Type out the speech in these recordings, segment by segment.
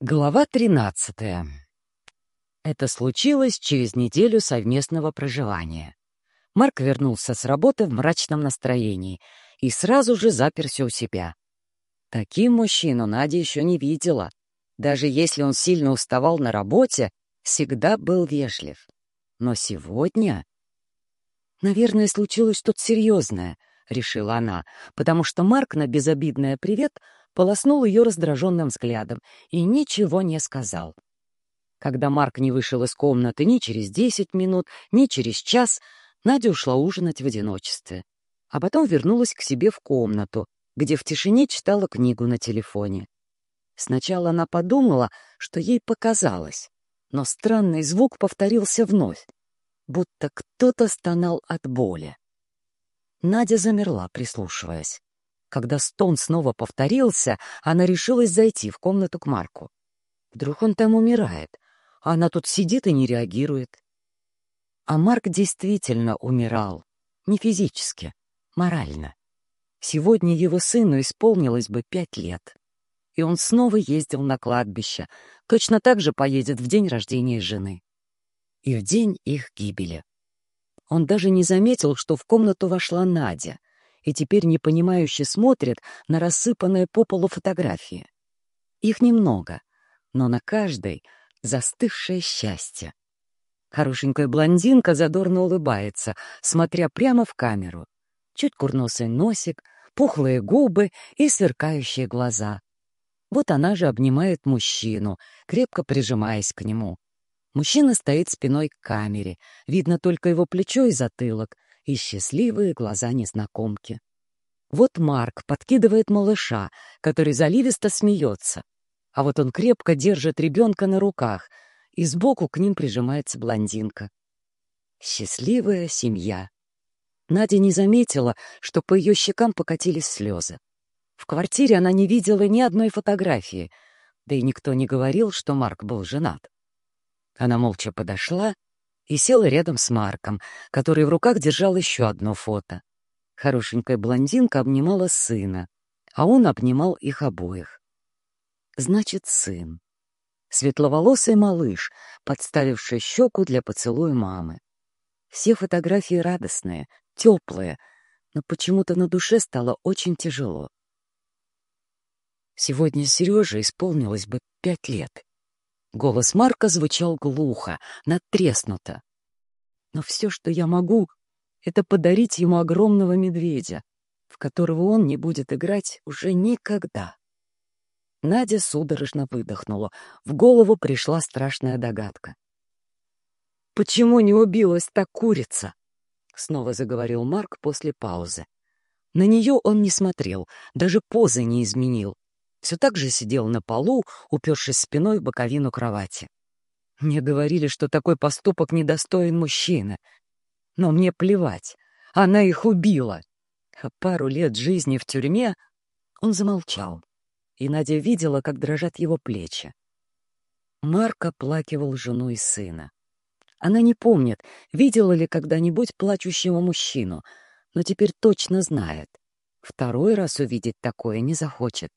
Глава тринадцатая. Это случилось через неделю совместного проживания. Марк вернулся с работы в мрачном настроении и сразу же заперся у себя. Таким мужчину Надя еще не видела. Даже если он сильно уставал на работе, всегда был вежлив. Но сегодня... Наверное, случилось что-то серьезное, — решила она, потому что Марк на безобидное «привет» полоснул ее раздраженным взглядом и ничего не сказал. Когда Марк не вышел из комнаты ни через десять минут, ни через час, Надя ушла ужинать в одиночестве. А потом вернулась к себе в комнату, где в тишине читала книгу на телефоне. Сначала она подумала, что ей показалось, но странный звук повторился вновь, будто кто-то стонал от боли. Надя замерла, прислушиваясь. Когда стон снова повторился, она решилась зайти в комнату к Марку. Вдруг он там умирает, а она тут сидит и не реагирует. А Марк действительно умирал. Не физически, морально. Сегодня его сыну исполнилось бы пять лет. И он снова ездил на кладбище, точно так же поедет в день рождения жены. И в день их гибели. Он даже не заметил, что в комнату вошла Надя, и теперь непонимающе смотрит на рассыпанные по полу фотографии. Их немного, но на каждой застывшее счастье. Хорошенькая блондинка задорно улыбается, смотря прямо в камеру. Чуть курносый носик, пухлые губы и сверкающие глаза. Вот она же обнимает мужчину, крепко прижимаясь к нему. Мужчина стоит спиной к камере, видно только его плечо и затылок, и счастливые глаза незнакомки. Вот Марк подкидывает малыша, который заливисто смеется, а вот он крепко держит ребенка на руках, и сбоку к ним прижимается блондинка. Счастливая семья. Надя не заметила, что по ее щекам покатились слезы. В квартире она не видела ни одной фотографии, да и никто не говорил, что Марк был женат. Она молча подошла и села рядом с Марком, который в руках держал еще одно фото. Хорошенькая блондинка обнимала сына, а он обнимал их обоих. Значит, сын. Светловолосый малыш, подставивший щеку для поцелуя мамы. Все фотографии радостные, теплые, но почему-то на душе стало очень тяжело. Сегодня Сереже исполнилось бы пять лет. Голос Марка звучал глухо, надтреснуто. Но все, что я могу, это подарить ему огромного медведя, в которого он не будет играть уже никогда. Надя судорожно выдохнула. В голову пришла страшная догадка. «Почему не убилась та курица?» — снова заговорил Марк после паузы. На нее он не смотрел, даже позы не изменил все так же сидел на полу, упершись спиной в боковину кровати. Мне говорили, что такой поступок недостоин мужчины. Но мне плевать. Она их убила. А пару лет жизни в тюрьме он замолчал. И Надя видела, как дрожат его плечи. Марк оплакивал жену и сына. Она не помнит, видела ли когда-нибудь плачущего мужчину, но теперь точно знает. Второй раз увидеть такое не захочет.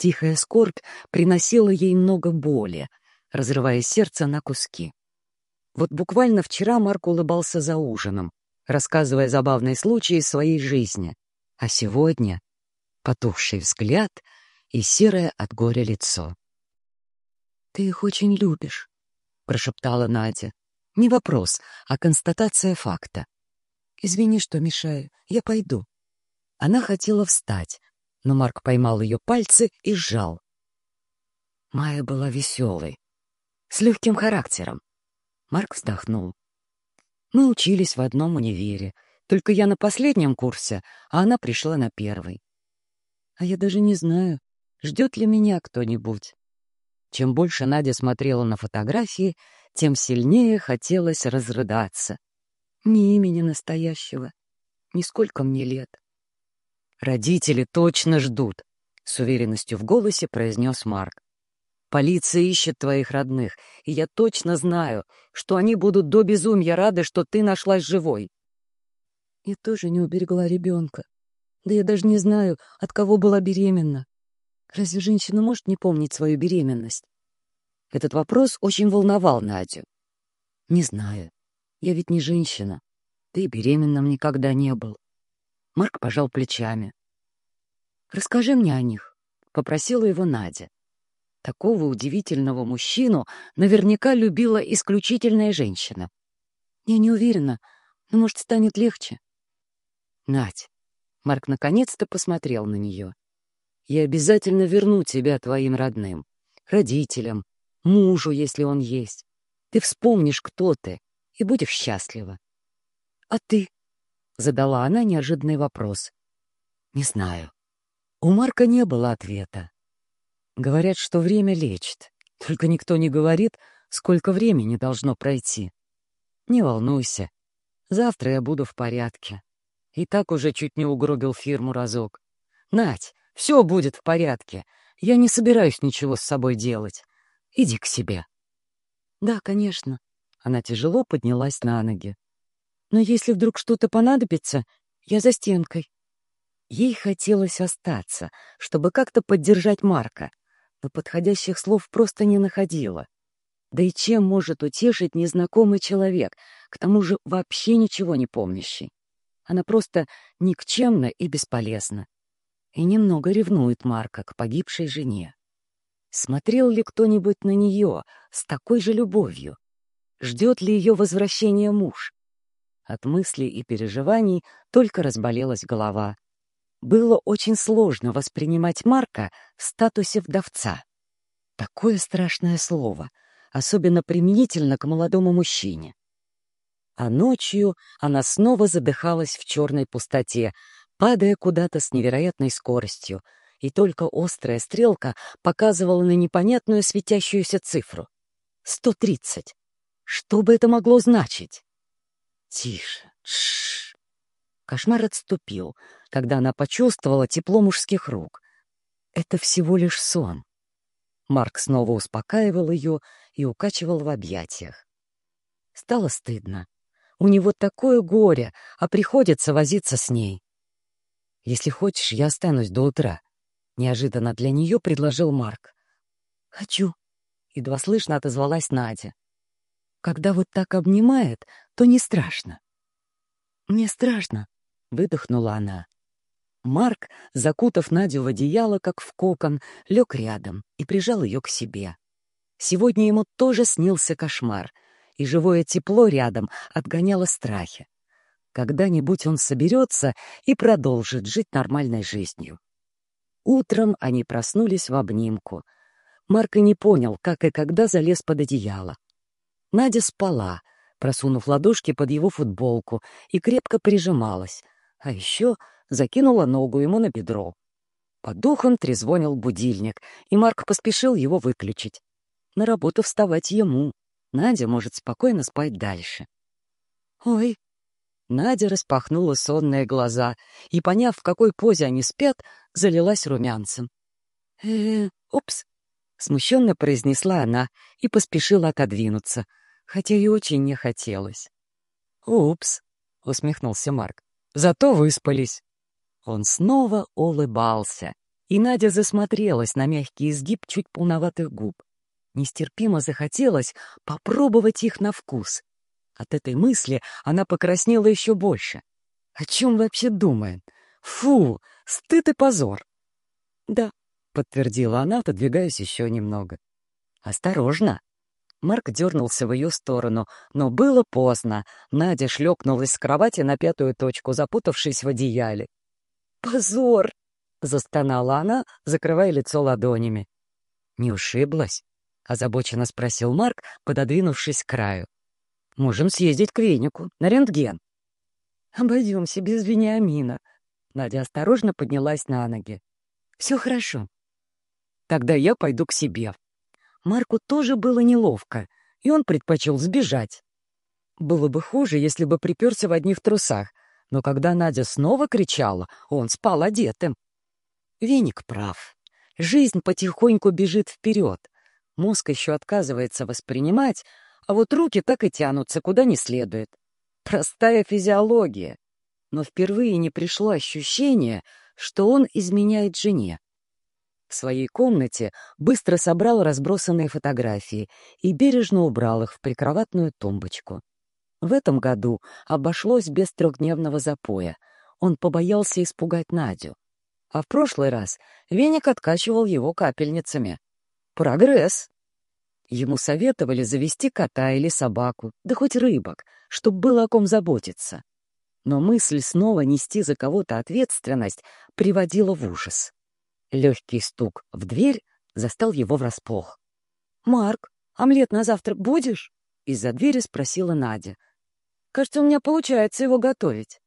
Тихая скорбь приносила ей много боли, разрывая сердце на куски. Вот буквально вчера Марк улыбался за ужином, рассказывая забавные случаи своей жизни. А сегодня потухший взгляд и серое от горя лицо. «Ты их очень любишь», — прошептала Надя. «Не вопрос, а констатация факта. Извини, что мешаю, я пойду». Она хотела встать, но Марк поймал ее пальцы и сжал. Майя была веселой, с легким характером. Марк вздохнул. Мы учились в одном универе, только я на последнем курсе, а она пришла на первый. А я даже не знаю, ждет ли меня кто-нибудь. Чем больше Надя смотрела на фотографии, тем сильнее хотелось разрыдаться. Ни имени настоящего, ни сколько мне лет. «Родители точно ждут», — с уверенностью в голосе произнес Марк. «Полиция ищет твоих родных, и я точно знаю, что они будут до безумия рады, что ты нашлась живой». Я тоже не уберегла ребенка. Да я даже не знаю, от кого была беременна. Разве женщина может не помнить свою беременность? Этот вопрос очень волновал Надю. «Не знаю. Я ведь не женщина. Ты беременным никогда не был». Марк пожал плечами. «Расскажи мне о них», — попросила его Надя. Такого удивительного мужчину наверняка любила исключительная женщина. Я не уверена, но, может, станет легче. Надь, Марк наконец-то посмотрел на нее. Я обязательно верну тебя твоим родным, родителям, мужу, если он есть. Ты вспомнишь, кто ты, и будешь счастлива. А ты? Задала она неожиданный вопрос. Не знаю. У Марка не было ответа. Говорят, что время лечит. Только никто не говорит, сколько времени должно пройти. Не волнуйся. Завтра я буду в порядке. И так уже чуть не угробил фирму разок. Нать, все будет в порядке. Я не собираюсь ничего с собой делать. Иди к себе. Да, конечно. Она тяжело поднялась на ноги. Но если вдруг что-то понадобится, я за стенкой. Ей хотелось остаться, чтобы как-то поддержать Марка, но подходящих слов просто не находила. Да и чем может утешить незнакомый человек, к тому же вообще ничего не помнящий? Она просто никчемна и бесполезна. И немного ревнует Марка к погибшей жене. Смотрел ли кто-нибудь на нее с такой же любовью? Ждет ли ее возвращения муж? От мыслей и переживаний только разболелась голова — было очень сложно воспринимать Марка в статусе вдовца. Такое страшное слово, особенно применительно к молодому мужчине. А ночью она снова задыхалась в черной пустоте, падая куда-то с невероятной скоростью, и только острая стрелка показывала на непонятную светящуюся цифру. Сто тридцать. Что бы это могло значить? Тише. Тш. Кошмар отступил, когда она почувствовала тепло мужских рук. Это всего лишь сон. Марк снова успокаивал ее и укачивал в объятиях. Стало стыдно. У него такое горе, а приходится возиться с ней. «Если хочешь, я останусь до утра», — неожиданно для нее предложил Марк. «Хочу», — едва слышно отозвалась Надя. «Когда вот так обнимает, то не страшно». «Мне страшно», — выдохнула она. Марк, закутав Надю в одеяло, как в кокон, лег рядом и прижал ее к себе. Сегодня ему тоже снился кошмар, и живое тепло рядом отгоняло страхи. Когда-нибудь он соберется и продолжит жить нормальной жизнью. Утром они проснулись в обнимку. Марк и не понял, как и когда залез под одеяло. Надя спала, просунув ладошки под его футболку, и крепко прижималась. А еще закинула ногу ему на бедро. Под духом трезвонил будильник, и Марк поспешил его выключить. На работу вставать ему. Надя может спокойно спать дальше. «Ой!» Надя распахнула сонные глаза и, поняв, в какой позе они спят, залилась румянцем. э, -э упс!» — смущенно произнесла она и поспешила отодвинуться, хотя и очень не хотелось. «Упс!» — усмехнулся Марк. «Зато выспались». Он снова улыбался, и Надя засмотрелась на мягкий изгиб чуть полноватых губ. Нестерпимо захотелось попробовать их на вкус. От этой мысли она покраснела еще больше. О чем вообще думает? Фу, стыд и позор. Да, подтвердила она, отодвигаясь еще немного. Осторожно. Марк дернулся в ее сторону, но было поздно. Надя шлепнулась с кровати на пятую точку, запутавшись в одеяле. «Позор!» — застонала она, закрывая лицо ладонями. «Не ушиблась?» — озабоченно спросил Марк, пододвинувшись к краю. «Можем съездить к венику, на рентген». «Обойдемся без Вениамина». Надя осторожно поднялась на ноги. «Все хорошо». «Тогда я пойду к себе». Марку тоже было неловко, и он предпочел сбежать. Было бы хуже, если бы приперся в одних трусах, но когда Надя снова кричала, он спал одетым. Веник прав. Жизнь потихоньку бежит вперед. Мозг еще отказывается воспринимать, а вот руки так и тянутся, куда не следует. Простая физиология. Но впервые не пришло ощущение, что он изменяет жене. В своей комнате быстро собрал разбросанные фотографии и бережно убрал их в прикроватную тумбочку. В этом году обошлось без трехдневного запоя. Он побоялся испугать Надю. А в прошлый раз веник откачивал его капельницами. Прогресс! Ему советовали завести кота или собаку, да хоть рыбок, чтобы было о ком заботиться. Но мысль снова нести за кого-то ответственность приводила в ужас. Легкий стук в дверь застал его врасплох. «Марк, омлет на завтрак будешь?» — из-за двери спросила Надя. «Кажется, у меня получается его готовить».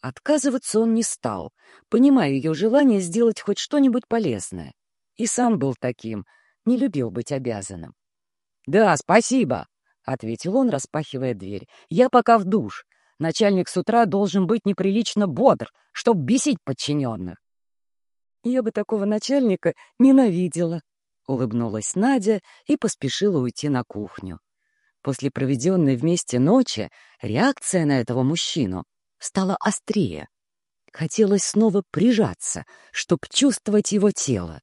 Отказываться он не стал, понимая ее желание сделать хоть что-нибудь полезное. И сам был таким, не любил быть обязанным. «Да, спасибо», — ответил он, распахивая дверь. «Я пока в душ. Начальник с утра должен быть неприлично бодр, чтоб бесить подчиненных». «Я бы такого начальника ненавидела», — улыбнулась Надя и поспешила уйти на кухню. После проведенной вместе ночи реакция на этого мужчину стала острее. Хотелось снова прижаться, чтобы чувствовать его тело.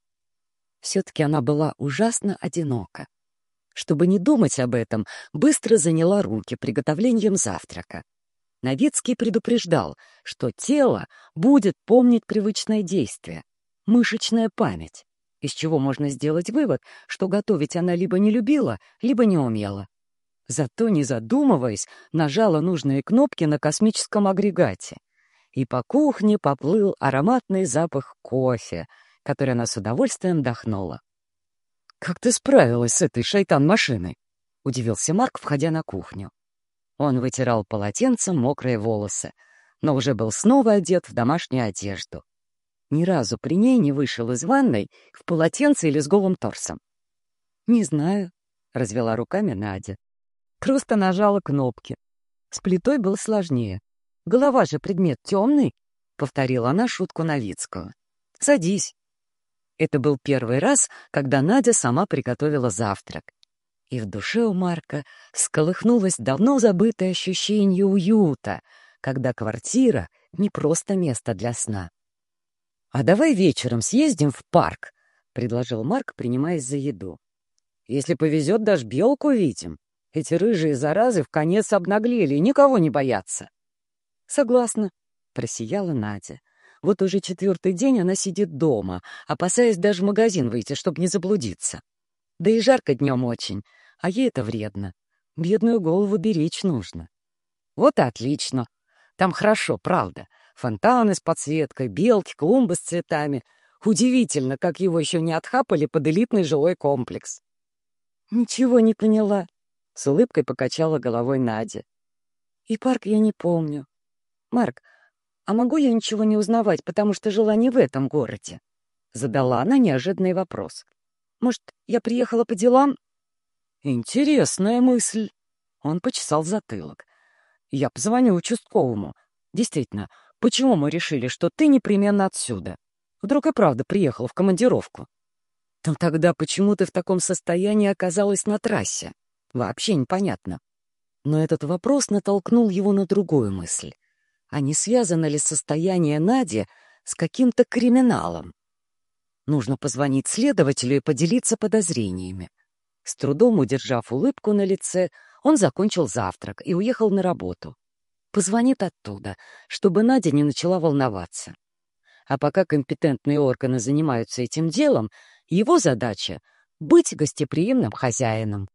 Все-таки она была ужасно одинока. Чтобы не думать об этом, быстро заняла руки приготовлением завтрака. Новицкий предупреждал, что тело будет помнить привычное действие, мышечная память, из чего можно сделать вывод, что готовить она либо не любила, либо не умела. Зато, не задумываясь, нажала нужные кнопки на космическом агрегате. И по кухне поплыл ароматный запах кофе, который она с удовольствием вдохнула. «Как ты справилась с этой шайтан-машиной?» — удивился Марк, входя на кухню. Он вытирал полотенцем мокрые волосы, но уже был снова одет в домашнюю одежду. Ни разу при ней не вышел из ванной в полотенце или с голым торсом. «Не знаю», — развела руками Надя. Просто нажала кнопки. С плитой было сложнее. Голова же предмет темный, — повторила она шутку Новицкого. «Садись». Это был первый раз, когда Надя сама приготовила завтрак. И в душе у Марка сколыхнулось давно забытое ощущение уюта, когда квартира — не просто место для сна. «А давай вечером съездим в парк», — предложил Марк, принимаясь за еду. «Если повезет, даже белку видим. Эти рыжие заразы в конец обнаглели и никого не боятся. Согласна, просияла Надя. Вот уже четвертый день она сидит дома, опасаясь даже в магазин выйти, чтобы не заблудиться. Да и жарко днем очень, а ей это вредно. Бедную голову беречь нужно. Вот и отлично. Там хорошо, правда. Фонтаны с подсветкой, белки, клумбы с цветами. Удивительно, как его еще не отхапали под элитный жилой комплекс. Ничего не поняла, с улыбкой покачала головой Надя. И парк я не помню. Марк, а могу я ничего не узнавать, потому что жила не в этом городе? Задала она неожиданный вопрос. Может, я приехала по делам? Интересная мысль. Он почесал затылок. Я позвоню участковому. Действительно, почему мы решили, что ты непременно отсюда? Вдруг и правда приехала в командировку? Но тогда почему ты в таком состоянии оказалась на трассе? Вообще непонятно. Но этот вопрос натолкнул его на другую мысль. А не связано ли состояние Нади с каким-то криминалом? Нужно позвонить следователю и поделиться подозрениями. С трудом удержав улыбку на лице, он закончил завтрак и уехал на работу. Позвонит оттуда, чтобы Надя не начала волноваться. А пока компетентные органы занимаются этим делом, его задача — быть гостеприимным хозяином.